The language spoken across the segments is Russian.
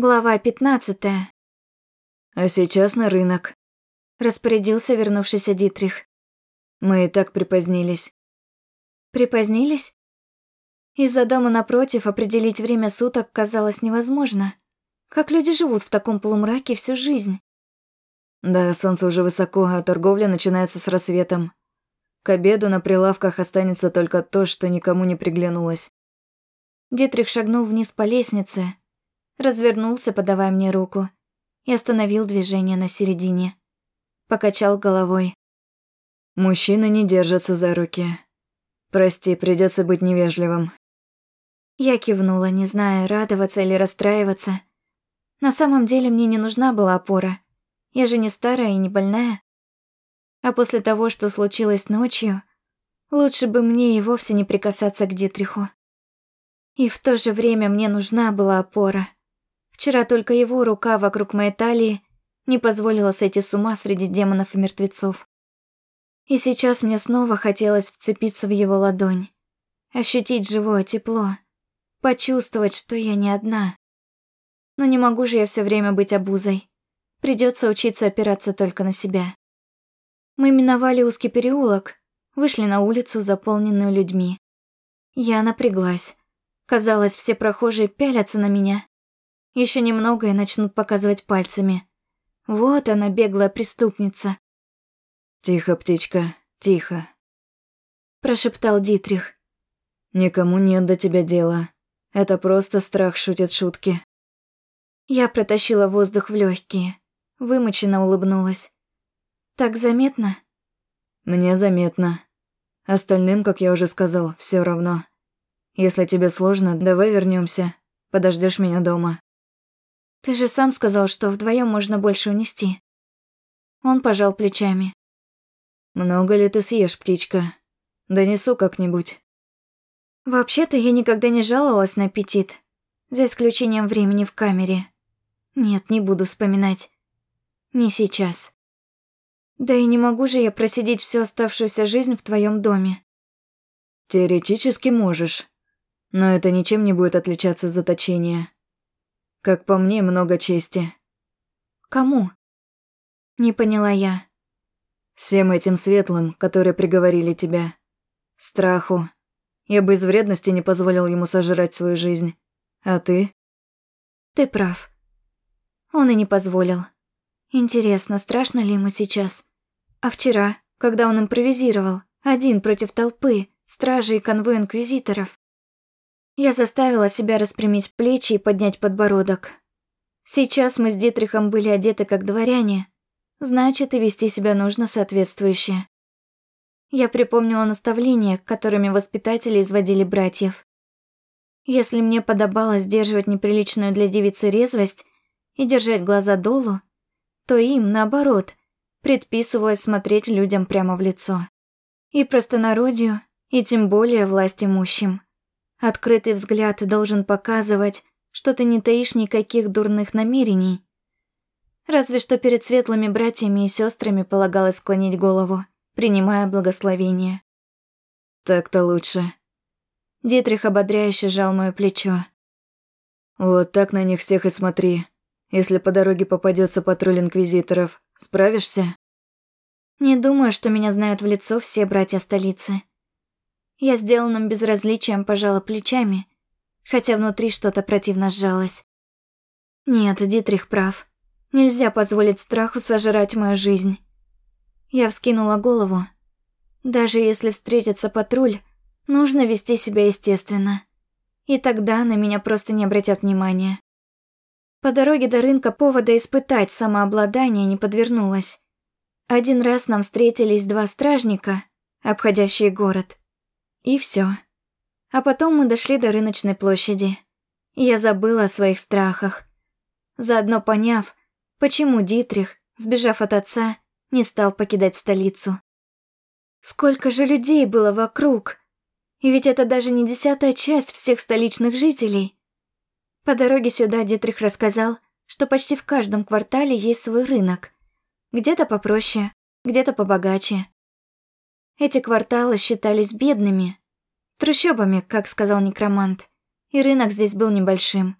Глава пятнадцатая. А сейчас на рынок. Распорядился вернувшийся Дитрих. Мы и так припозднились. Припозднились? Из-за дома напротив определить время суток казалось невозможно. Как люди живут в таком полумраке всю жизнь? Да, солнце уже высоко, а торговля начинается с рассветом. К обеду на прилавках останется только то, что никому не приглянулось. Дитрих шагнул вниз по лестнице, развернулся, подавая мне руку, и остановил движение на середине. Покачал головой. «Мужчины не держатся за руки. Прости, придется быть невежливым». Я кивнула, не зная, радоваться или расстраиваться. На самом деле мне не нужна была опора. Я же не старая и не больная. А после того, что случилось ночью, лучше бы мне и вовсе не прикасаться к Дитриху. И в то же время мне нужна была опора. Вчера только его рука вокруг моей талии не позволила сойти с ума среди демонов и мертвецов. И сейчас мне снова хотелось вцепиться в его ладонь, ощутить живое тепло, почувствовать, что я не одна. Но не могу же я все время быть обузой. Придется учиться опираться только на себя. Мы миновали узкий переулок, вышли на улицу, заполненную людьми. Я напряглась. Казалось, все прохожие пялятся на меня, еще немного и начнут показывать пальцами. Вот она, беглая преступница. «Тихо, птичка, тихо», – прошептал Дитрих. «Никому нет до тебя дела. Это просто страх шутит шутки». Я протащила воздух в легкие, вымученно улыбнулась. «Так заметно?» «Мне заметно. Остальным, как я уже сказал, все равно. Если тебе сложно, давай вернемся. Подождешь меня дома». Ты же сам сказал, что вдвоем можно больше унести. Он пожал плечами. Много ли ты съешь, птичка? Донесу как-нибудь. Вообще-то я никогда не жаловалась на аппетит, за исключением времени в камере. Нет, не буду вспоминать. Не сейчас. Да и не могу же я просидеть всю оставшуюся жизнь в твоем доме. Теоретически можешь, но это ничем не будет отличаться от заточения. Как по мне, много чести. Кому? Не поняла я. Всем этим светлым, которые приговорили тебя. Страху. Я бы из вредности не позволил ему сожрать свою жизнь. А ты? Ты прав. Он и не позволил. Интересно, страшно ли ему сейчас? А вчера, когда он импровизировал, один против толпы, стражи и конвой инквизиторов? Я заставила себя распрямить плечи и поднять подбородок. Сейчас мы с Дитрихом были одеты как дворяне, значит, и вести себя нужно соответствующе. Я припомнила наставления, которыми воспитатели изводили братьев. Если мне подобало сдерживать неприличную для девицы резвость и держать глаза долу, то им, наоборот, предписывалось смотреть людям прямо в лицо. И простонародью, и тем более власть имущим. Открытый взгляд должен показывать, что ты не таишь никаких дурных намерений. Разве что перед светлыми братьями и сестрами полагалось склонить голову, принимая благословение. Так-то лучше. Дитрих ободряюще сжал мое плечо. Вот так на них всех и смотри. Если по дороге попадется патруль инквизиторов, справишься? Не думаю, что меня знают в лицо все братья столицы. Я сделанным безразличием пожала плечами, хотя внутри что-то противно сжалось. Нет, Дитрих прав. Нельзя позволить страху сожрать мою жизнь. Я вскинула голову. Даже если встретится патруль, нужно вести себя естественно. И тогда на меня просто не обратят внимания. По дороге до рынка повода испытать самообладание не подвернулось. Один раз нам встретились два стражника, обходящие город. И все. А потом мы дошли до рыночной площади. Я забыла о своих страхах. Заодно поняв, почему Дитрих, сбежав от отца, не стал покидать столицу. Сколько же людей было вокруг! И ведь это даже не десятая часть всех столичных жителей. По дороге сюда Дитрих рассказал, что почти в каждом квартале есть свой рынок. Где-то попроще, где-то побогаче. Эти кварталы считались бедными, трущобами, как сказал некромант, и рынок здесь был небольшим.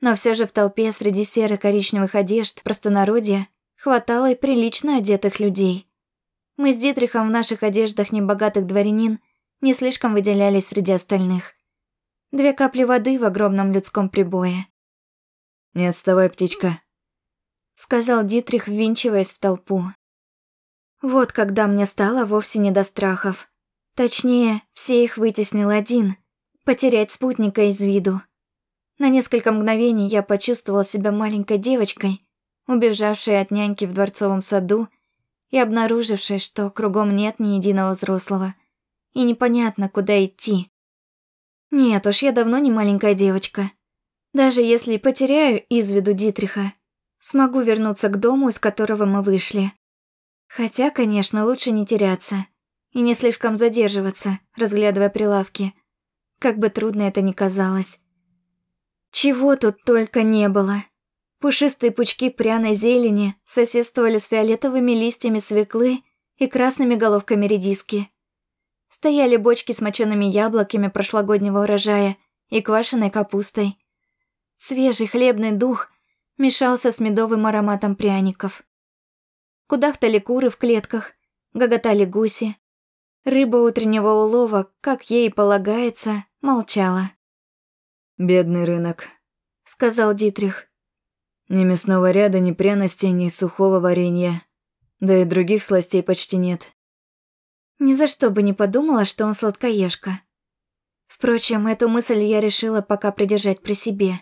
Но все же в толпе среди серо-коричневых одежд простонародья хватало и прилично одетых людей. Мы с Дитрихом в наших одеждах небогатых дворянин не слишком выделялись среди остальных. Две капли воды в огромном людском прибое. «Не отставай, птичка», — сказал Дитрих, ввинчиваясь в толпу. Вот когда мне стало вовсе не до страхов. Точнее, все их вытеснил один — потерять спутника из виду. На несколько мгновений я почувствовала себя маленькой девочкой, убежавшей от няньки в дворцовом саду и обнаружившей, что кругом нет ни единого взрослого, и непонятно, куда идти. Нет уж, я давно не маленькая девочка. Даже если потеряю из виду Дитриха, смогу вернуться к дому, из которого мы вышли. Хотя, конечно, лучше не теряться и не слишком задерживаться, разглядывая прилавки. Как бы трудно это ни казалось. Чего тут только не было. Пушистые пучки пряной зелени соседствовали с фиолетовыми листьями свеклы и красными головками редиски. Стояли бочки с мочеными яблоками прошлогоднего урожая и квашеной капустой. Свежий хлебный дух мешался с медовым ароматом пряников. Кудахтали куры в клетках, гоготали гуси. Рыба утреннего улова, как ей полагается, молчала. «Бедный рынок», — сказал Дитрих. «Ни мясного ряда, ни пряностей, ни сухого варенья. Да и других сластей почти нет». Ни за что бы не подумала, что он сладкоежка. Впрочем, эту мысль я решила пока придержать при себе.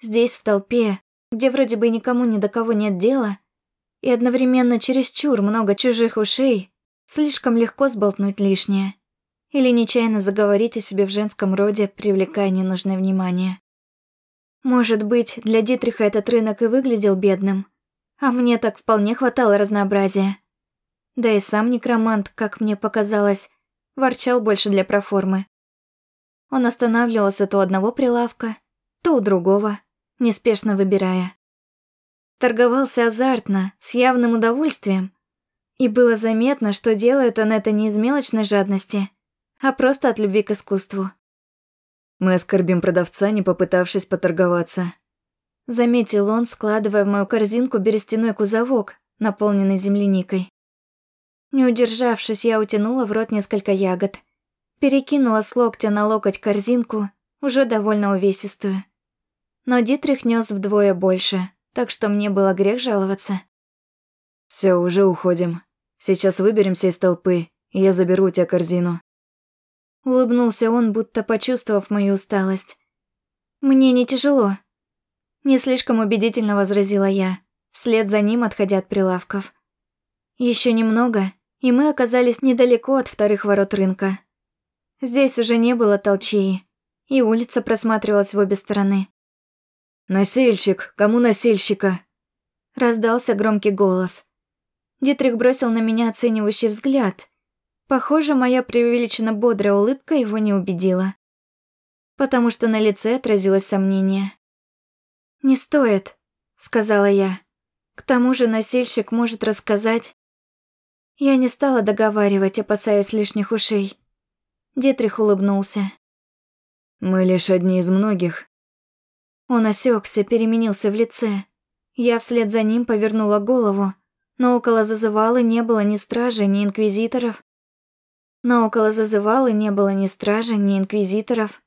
Здесь, в толпе, где вроде бы никому ни до кого нет дела, и одновременно чересчур много чужих ушей, слишком легко сболтнуть лишнее или нечаянно заговорить о себе в женском роде, привлекая ненужное внимание. Может быть, для Дитриха этот рынок и выглядел бедным, а мне так вполне хватало разнообразия. Да и сам некромант, как мне показалось, ворчал больше для проформы. Он останавливался то у одного прилавка, то у другого, неспешно выбирая. Торговался азартно, с явным удовольствием, и было заметно, что делает он это не из мелочной жадности, а просто от любви к искусству. Мы оскорбим продавца, не попытавшись поторговаться. Заметил он, складывая в мою корзинку берестяной кузовок, наполненный земляникой. Не удержавшись, я утянула в рот несколько ягод. Перекинула с локтя на локоть корзинку, уже довольно увесистую. Но Дитрих нес вдвое больше, так что мне было грех жаловаться. Все, уже уходим. Сейчас выберемся из толпы, и я заберу у тебя корзину. Улыбнулся он, будто почувствовав мою усталость. «Мне не тяжело». Не слишком убедительно возразила я, вслед за ним отходя от прилавков. Еще немного, и мы оказались недалеко от вторых ворот рынка. Здесь уже не было толчеи, и улица просматривалась в обе стороны. «Насильщик! Кому насильщика?» Раздался громкий голос. Дитрих бросил на меня оценивающий взгляд, Похоже, моя преувеличенно бодрая улыбка его не убедила. Потому что на лице отразилось сомнение. «Не стоит», — сказала я. «К тому же носильщик может рассказать...» Я не стала договаривать, опасаясь лишних ушей. Детрих улыбнулся. «Мы лишь одни из многих». Он осекся, переменился в лице. Я вслед за ним повернула голову, но около зазывала не было ни стражи, ни инквизиторов. Но около зазывалы не было ни стражи, ни инквизиторов.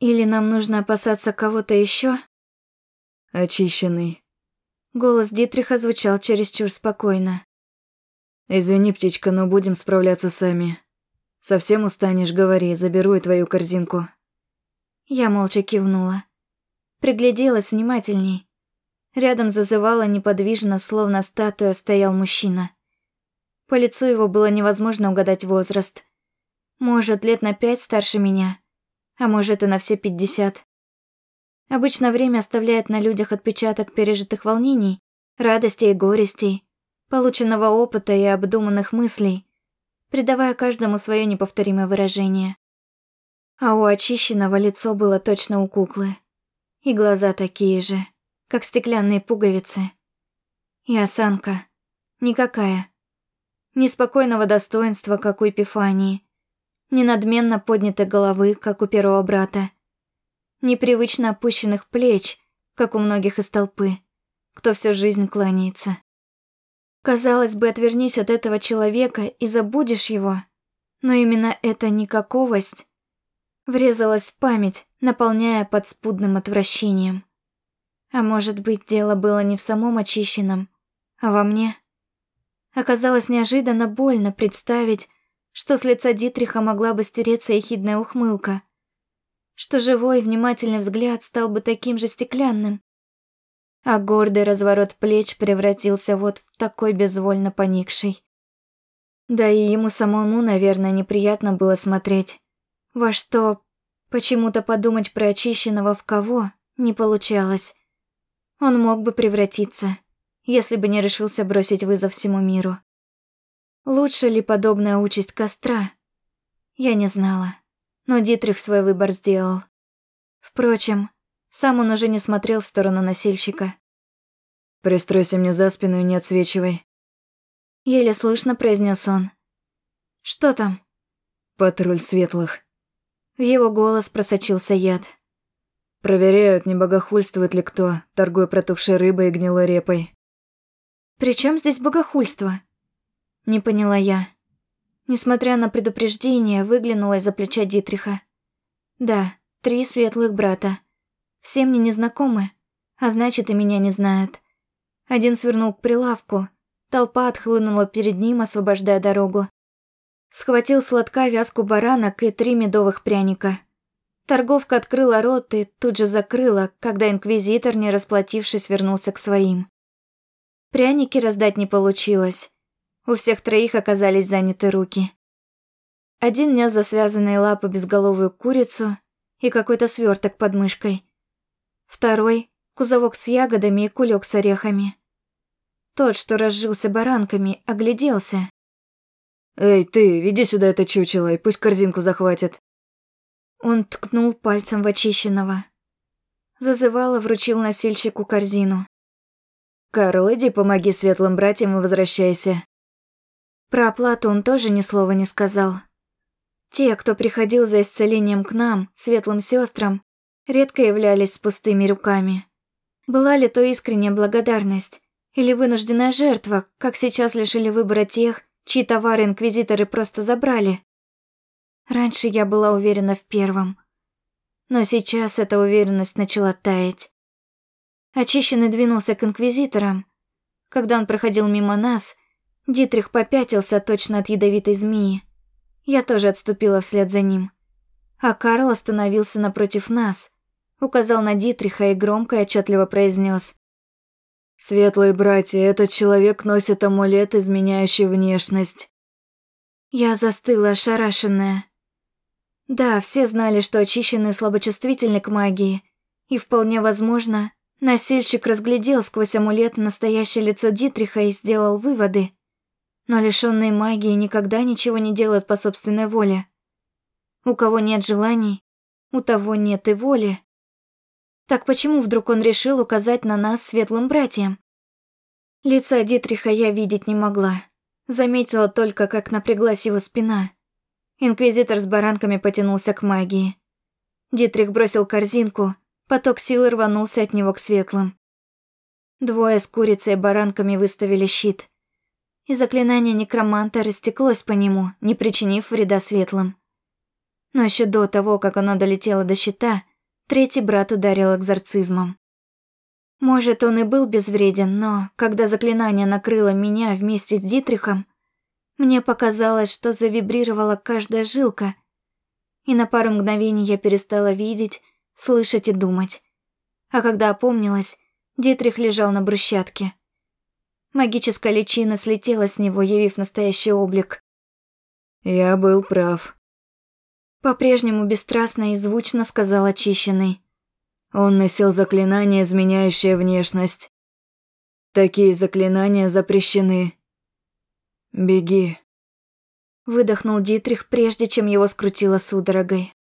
Или нам нужно опасаться кого-то еще? Очищенный. Голос Дитриха звучал чересчур спокойно. Извини, птичка, но будем справляться сами. Совсем устанешь, говори, заберу и твою корзинку. Я молча кивнула. Пригляделась внимательней. Рядом зазывала неподвижно, словно статуя, стоял мужчина. По лицу его было невозможно угадать возраст. Может, лет на пять старше меня, а может и на все пятьдесят. Обычно время оставляет на людях отпечаток пережитых волнений, радостей и горестей, полученного опыта и обдуманных мыслей, придавая каждому свое неповторимое выражение. А у очищенного лицо было точно у куклы. И глаза такие же, как стеклянные пуговицы. И осанка. Никакая. Неспокойного достоинства, как у Эпифании, ни надменно поднятой головы, как у первого брата, непривычно опущенных плеч, как у многих из толпы, кто всю жизнь кланяется. Казалось бы, отвернись от этого человека и забудешь его, но именно эта никаковость врезалась в память, наполняя подспудным отвращением. А может быть, дело было не в самом очищенном, а во мне? Оказалось неожиданно больно представить, что с лица Дитриха могла бы стереться ехидная ухмылка, что живой внимательный взгляд стал бы таким же стеклянным, а гордый разворот плеч превратился вот в такой безвольно поникший. Да и ему самому, наверное, неприятно было смотреть, во что почему-то подумать про очищенного в кого не получалось. Он мог бы превратиться, если бы не решился бросить вызов всему миру. Лучше ли подобная участь костра? Я не знала, но Дитрих свой выбор сделал. Впрочем, сам он уже не смотрел в сторону носильщика. «Пристройся мне за спину и не отсвечивай», — еле слышно произнес он. «Что там?» «Патруль светлых». В его голос просочился яд. Проверяют, не богохульствует ли кто, торгуя протухшей рыбой и гнилой репой. «При чем здесь богохульство?» Не поняла я. Несмотря на предупреждение, выглянула из-за плеча Дитриха. Да, три светлых брата. Все мне незнакомы, а значит и меня не знают. Один свернул к прилавку, толпа отхлынула перед ним, освобождая дорогу. Схватил сладка вязку баранок и три медовых пряника. Торговка открыла рот и тут же закрыла, когда инквизитор, не расплатившись, вернулся к своим. Пряники раздать не получилось. У всех троих оказались заняты руки. Один нес за связанные лапы безголовую курицу и какой-то сверток под мышкой. Второй — кузовок с ягодами и кулек с орехами. Тот, что разжился баранками, огляделся. «Эй, ты, веди сюда это чучело, и пусть корзинку захватит». Он ткнул пальцем в очищенного. Зазывало вручил носильщику корзину. «Карл, иди помоги светлым братьям и возвращайся». Про оплату он тоже ни слова не сказал. Те, кто приходил за исцелением к нам, светлым сестрам, редко являлись с пустыми руками. Была ли то искренняя благодарность или вынужденная жертва, как сейчас лишили выбора тех, чьи товары инквизиторы просто забрали? Раньше я была уверена в первом. Но сейчас эта уверенность начала таять. Очищенный двинулся к инквизиторам. Когда он проходил мимо нас, Дитрих попятился точно от ядовитой змеи. Я тоже отступила вслед за ним. А Карл остановился напротив нас, указал на Дитриха и громко и отчетливо произнес: «Светлые братья, этот человек носит амулет, изменяющий внешность». Я застыла ошарашенная. Да, все знали, что очищенный слабочувствительный к магии, и вполне возможно, носильщик разглядел сквозь амулет настоящее лицо Дитриха и сделал выводы. Но лишённые магии никогда ничего не делают по собственной воле. У кого нет желаний, у того нет и воли. Так почему вдруг он решил указать на нас светлым братьям? Лица Дитриха я видеть не могла. Заметила только, как напряглась его спина. Инквизитор с баранками потянулся к магии. Дитрих бросил корзинку, поток силы рванулся от него к светлым. Двое с курицей и баранками выставили щит. И заклинание некроманта растеклось по нему, не причинив вреда светлым. Но еще до того, как оно долетело до щита, третий брат ударил экзорцизмом. Может, он и был безвреден, но когда заклинание накрыло меня вместе с Дитрихом, мне показалось, что завибрировала каждая жилка, и на пару мгновений я перестала видеть, слышать и думать. А когда опомнилась, Дитрих лежал на брусчатке. Магическая личина слетела с него, явив настоящий облик. «Я был прав», — по-прежнему бесстрастно и звучно сказал очищенный. Он носил заклинание, изменяющее внешность. Такие заклинания запрещены. «Беги», — выдохнул Дитрих, прежде чем его скрутило судорогой.